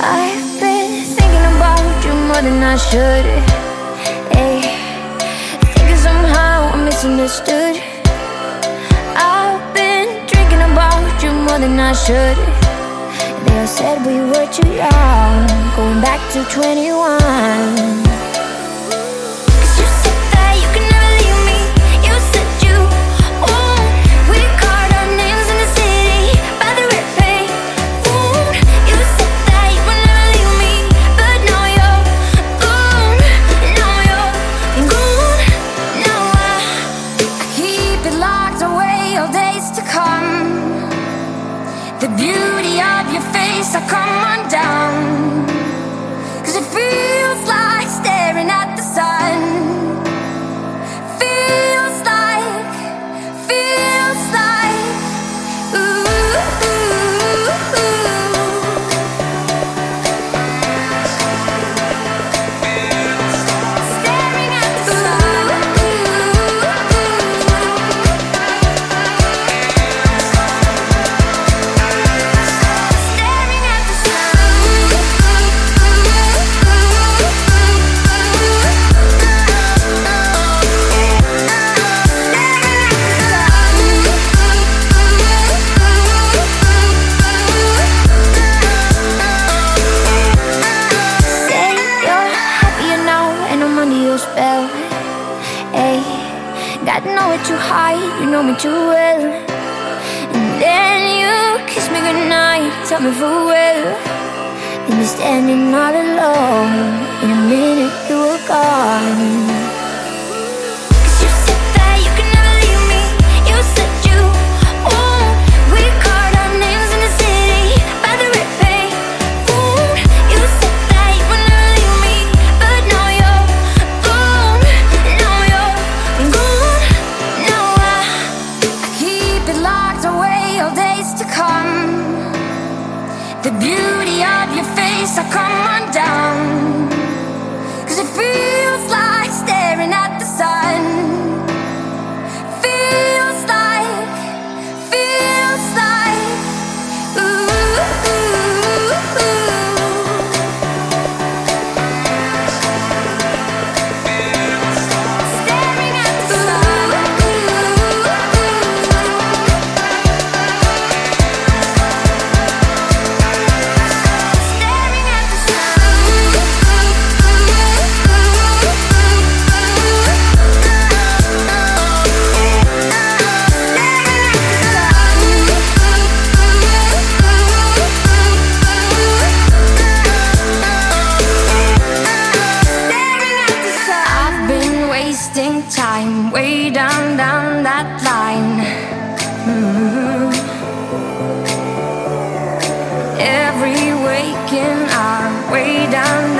I've been thinking about you more than I should. Thinking somehow I'm misunderstood. I've been drinking about you more than I should They all said we were too young Going back to 21 The beauty of your face, I come undone. Cause it feels It too high, you know me too well. And then you kiss me goodnight, tell me farewell. And you're standing all alone. The beauty of your face, I come undone. Cause it feels time, way down, down that line. Mm-hmm. Every waking hour, way down,